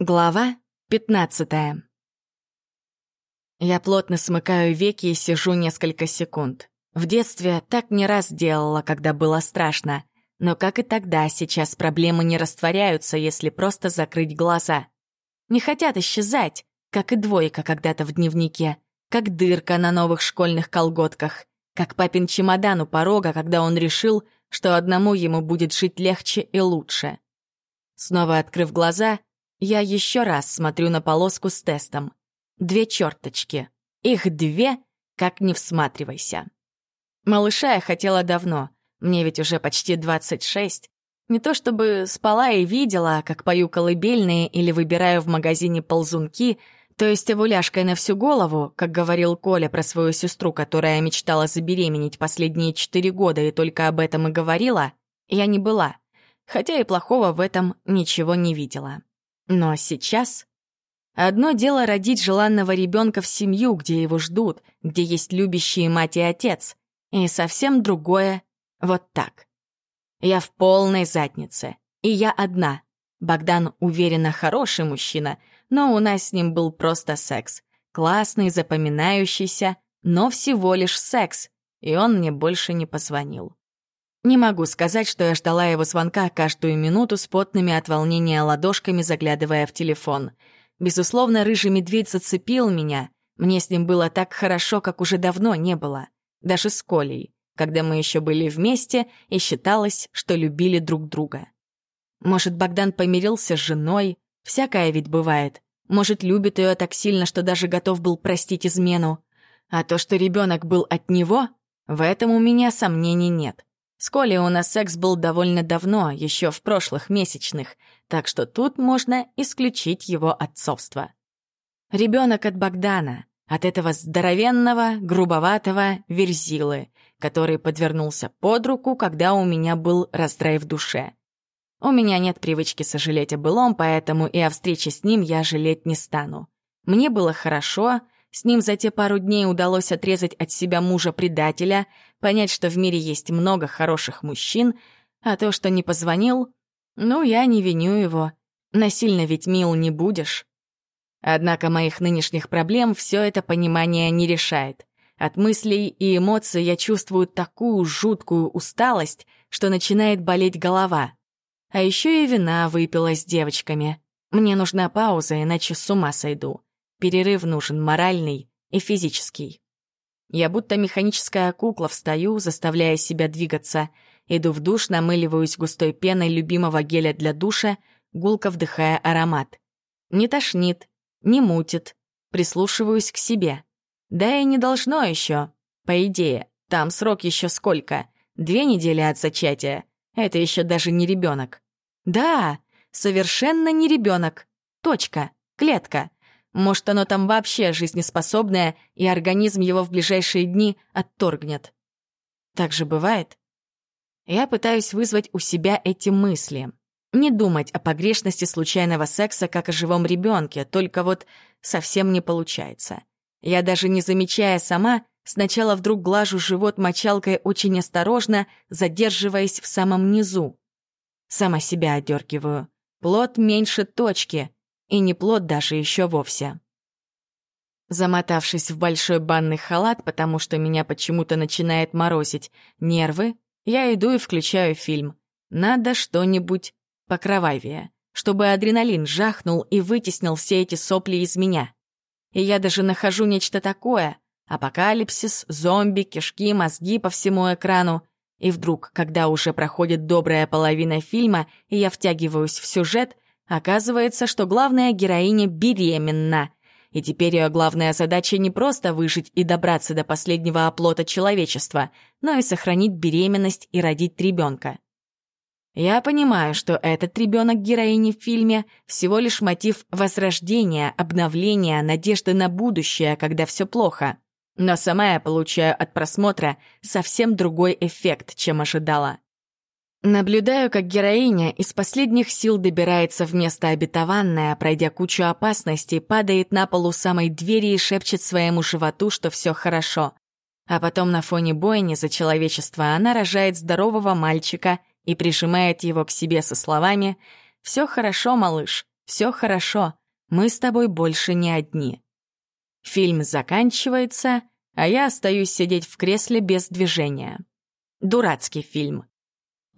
Глава 15 Я плотно смыкаю веки и сижу несколько секунд. В детстве так не раз делала, когда было страшно. Но как и тогда, сейчас проблемы не растворяются, если просто закрыть глаза. Не хотят исчезать, как и двойка когда-то в дневнике, как дырка на новых школьных колготках, как папин чемодан у порога, когда он решил, что одному ему будет жить легче и лучше. Снова открыв глаза — я еще раз смотрю на полоску с тестом. Две черточки. Их две, как не всматривайся. Малыша я хотела давно. Мне ведь уже почти 26. Не то чтобы спала и видела, как пою колыбельные или выбираю в магазине ползунки, то есть овуляшкой на всю голову, как говорил Коля про свою сестру, которая мечтала забеременеть последние четыре года и только об этом и говорила, я не была, хотя и плохого в этом ничего не видела. Но сейчас... Одно дело родить желанного ребенка в семью, где его ждут, где есть любящие мать и отец, и совсем другое — вот так. Я в полной заднице, и я одна. Богдан уверенно хороший мужчина, но у нас с ним был просто секс. Классный, запоминающийся, но всего лишь секс, и он мне больше не позвонил. Не могу сказать, что я ждала его звонка каждую минуту с потными от волнения ладошками, заглядывая в телефон. Безусловно, рыжий медведь зацепил меня. Мне с ним было так хорошо, как уже давно не было. Даже с Колей, когда мы еще были вместе и считалось, что любили друг друга. Может, Богдан помирился с женой? Всякое ведь бывает. Может, любит ее так сильно, что даже готов был простить измену. А то, что ребенок был от него, в этом у меня сомнений нет. С Колей у нас секс был довольно давно, еще в прошлых месячных, так что тут можно исключить его отцовство. Ребенок от Богдана, от этого здоровенного, грубоватого верзилы, который подвернулся под руку, когда у меня был раздрай в душе. У меня нет привычки сожалеть о былом, поэтому и о встрече с ним я жалеть не стану. Мне было хорошо, с ним за те пару дней удалось отрезать от себя мужа-предателя, понять, что в мире есть много хороших мужчин, а то, что не позвонил, ну, я не виню его. Насильно ведь мил не будешь. Однако моих нынешних проблем все это понимание не решает. От мыслей и эмоций я чувствую такую жуткую усталость, что начинает болеть голова. А еще и вина выпила с девочками. Мне нужна пауза, иначе с ума сойду. Перерыв нужен моральный и физический. Я будто механическая кукла встаю, заставляя себя двигаться. Иду в душ, намыливаюсь густой пеной любимого геля для душа, гулко вдыхая аромат. Не тошнит, не мутит. Прислушиваюсь к себе. Да и не должно еще. По идее, там срок еще сколько? Две недели от зачатия. Это еще даже не ребенок. Да, совершенно не ребенок. Точка. Клетка. Может, оно там вообще жизнеспособное, и организм его в ближайшие дни отторгнет. Так же бывает? Я пытаюсь вызвать у себя эти мысли. Не думать о погрешности случайного секса, как о живом ребенке, только вот совсем не получается. Я даже не замечая сама, сначала вдруг глажу живот мочалкой очень осторожно, задерживаясь в самом низу. Сама себя одергиваю. Плод меньше точки, и не плод даже еще вовсе. Замотавшись в большой банный халат, потому что меня почему-то начинает морозить нервы, я иду и включаю фильм. Надо что-нибудь покровавее, чтобы адреналин жахнул и вытеснил все эти сопли из меня. И я даже нахожу нечто такое — апокалипсис, зомби, кишки, мозги по всему экрану. И вдруг, когда уже проходит добрая половина фильма, и я втягиваюсь в сюжет — Оказывается, что главная героиня беременна. И теперь ее главная задача не просто выжить и добраться до последнего оплота человечества, но и сохранить беременность и родить ребенка. Я понимаю, что этот ребенок героини в фильме всего лишь мотив возрождения, обновления, надежды на будущее, когда все плохо. Но сама я получаю от просмотра совсем другой эффект, чем ожидала. Наблюдаю, как героиня из последних сил добирается в место обетованное, пройдя кучу опасностей, падает на полу самой двери и шепчет своему животу, что все хорошо. А потом на фоне бойни за человечество она рожает здорового мальчика и прижимает его к себе со словами «Все хорошо, малыш, Все хорошо, мы с тобой больше не одни. Фильм заканчивается, а я остаюсь сидеть в кресле без движения. Дурацкий фильм.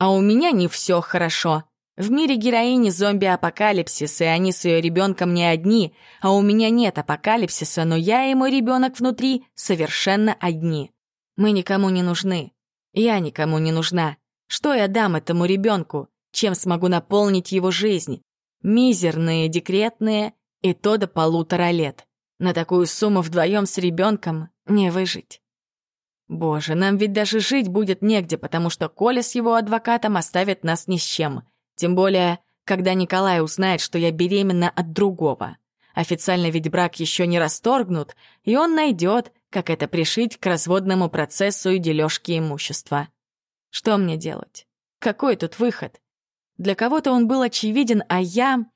А у меня не все хорошо. В мире героини зомби-апокалипсис, и они с ее ребенком не одни, а у меня нет апокалипсиса, но я и мой ребенок внутри совершенно одни. Мы никому не нужны. Я никому не нужна. Что я дам этому ребенку? Чем смогу наполнить его жизнь? Мизерные декретные, и то до полутора лет. На такую сумму вдвоем с ребенком не выжить. Боже, нам ведь даже жить будет негде, потому что Коля с его адвокатом оставит нас ни с чем. Тем более, когда Николай узнает, что я беременна от другого. Официально ведь брак еще не расторгнут, и он найдет, как это пришить к разводному процессу и дележке имущества. Что мне делать? Какой тут выход? Для кого-то он был очевиден, а я...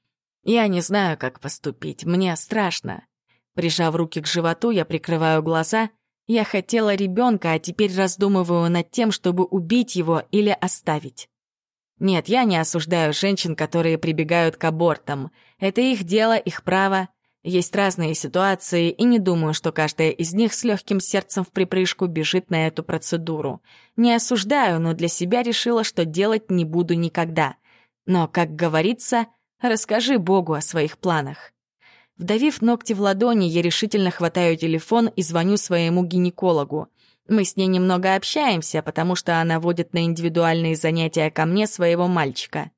Я не знаю, как поступить, мне страшно. Прижав руки к животу, я прикрываю глаза. Я хотела ребенка, а теперь раздумываю над тем, чтобы убить его или оставить. Нет, я не осуждаю женщин, которые прибегают к абортам. Это их дело, их право. Есть разные ситуации, и не думаю, что каждая из них с легким сердцем в припрыжку бежит на эту процедуру. Не осуждаю, но для себя решила, что делать не буду никогда. Но, как говорится, расскажи Богу о своих планах. Вдавив ногти в ладони, я решительно хватаю телефон и звоню своему гинекологу. Мы с ней немного общаемся, потому что она водит на индивидуальные занятия ко мне своего мальчика.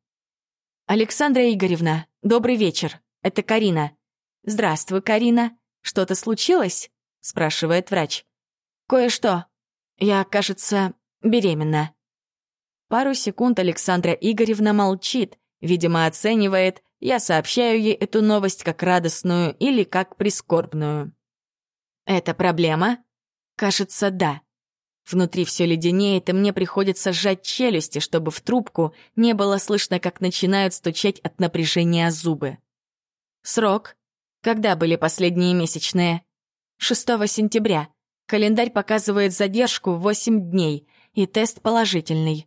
«Александра Игоревна, добрый вечер. Это Карина. «Здравствуй, Карина. Что-то случилось?» — спрашивает врач. «Кое-что. Я, кажется, беременна». Пару секунд Александра Игоревна молчит, видимо, оценивает, я сообщаю ей эту новость как радостную или как прискорбную. «Это проблема?» «Кажется, да». Внутри все леденеет, и мне приходится сжать челюсти, чтобы в трубку не было слышно, как начинают стучать от напряжения зубы. «Срок?» Когда были последние месячные? 6 сентября. Календарь показывает задержку в 8 дней, и тест положительный.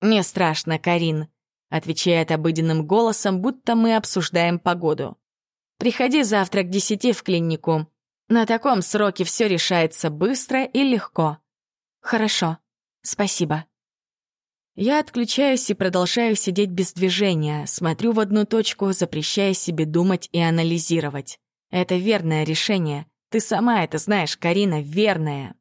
«Не страшно, Карин», — отвечает обыденным голосом, будто мы обсуждаем погоду. «Приходи завтра к десяти в клинику. На таком сроке все решается быстро и легко». «Хорошо. Спасибо». Я отключаюсь и продолжаю сидеть без движения, смотрю в одну точку, запрещая себе думать и анализировать. Это верное решение. Ты сама это знаешь, Карина, верное.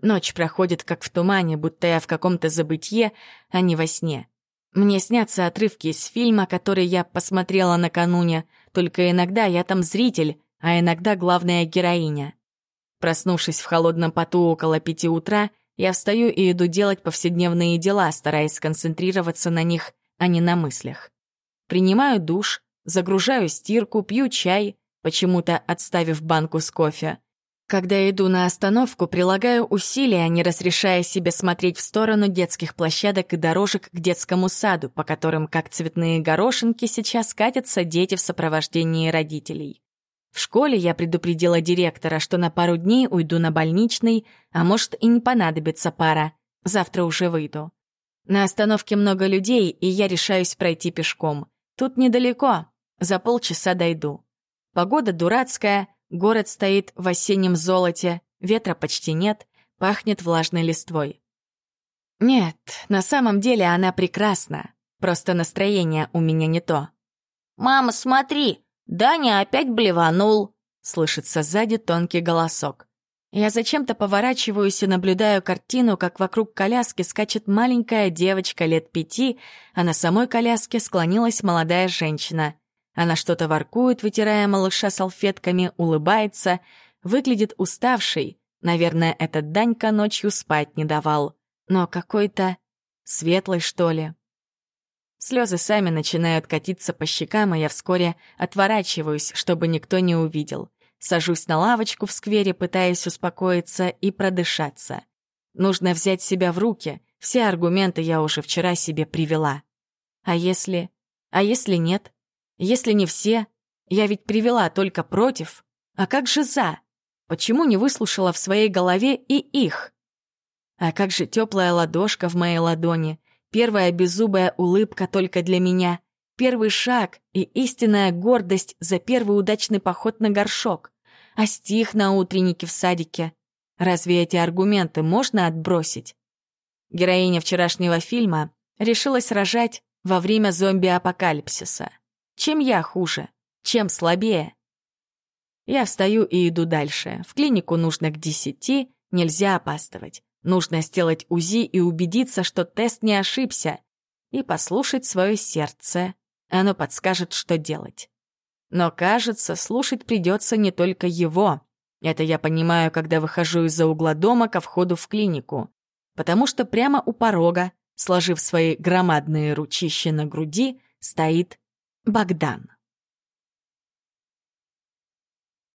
Ночь проходит как в тумане, будто я в каком-то забытье, а не во сне. Мне снятся отрывки из фильма, который я посмотрела накануне, только иногда я там зритель, а иногда главная героиня. Проснувшись в холодном поту около пяти утра, я встаю и иду делать повседневные дела, стараясь сконцентрироваться на них, а не на мыслях. Принимаю душ, загружаю стирку, пью чай, почему-то отставив банку с кофе. Когда иду на остановку, прилагаю усилия, не разрешая себе смотреть в сторону детских площадок и дорожек к детскому саду, по которым, как цветные горошинки, сейчас катятся дети в сопровождении родителей. В школе я предупредила директора, что на пару дней уйду на больничный, а может и не понадобится пара. Завтра уже выйду. На остановке много людей, и я решаюсь пройти пешком. Тут недалеко, за полчаса дойду. Погода дурацкая, город стоит в осеннем золоте, ветра почти нет, пахнет влажной листвой. Нет, на самом деле она прекрасна, просто настроение у меня не то. «Мама, смотри, «Даня опять блеванул!» — слышится сзади тонкий голосок. Я зачем-то поворачиваюсь и наблюдаю картину, как вокруг коляски скачет маленькая девочка лет пяти, а на самой коляске склонилась молодая женщина. Она что-то воркует, вытирая малыша салфетками, улыбается, выглядит уставшей. Наверное, этот Данька ночью спать не давал. Но какой-то светлый, что ли. Слезы сами начинают катиться по щекам, и я вскоре отворачиваюсь, чтобы никто не увидел. Сажусь на лавочку в сквере, пытаясь успокоиться и продышаться. Нужно взять себя в руки, все аргументы я уже вчера себе привела. А если... А если нет? Если не все? Я ведь привела только против. А как же за? Почему не выслушала в своей голове и их? А как же теплая ладошка в моей ладони, Первая беззубая улыбка только для меня. Первый шаг и истинная гордость за первый удачный поход на горшок. А стих на утреннике в садике. Разве эти аргументы можно отбросить? Героиня вчерашнего фильма решилась рожать во время зомби-апокалипсиса. Чем я хуже? Чем слабее? Я встаю и иду дальше. В клинику нужно к десяти, нельзя опаздывать. Нужно сделать УЗИ и убедиться, что тест не ошибся. И послушать свое сердце. Оно подскажет, что делать. Но, кажется, слушать придется не только его. Это я понимаю, когда выхожу из-за угла дома ко входу в клинику. Потому что прямо у порога, сложив свои громадные ручища на груди, стоит Богдан.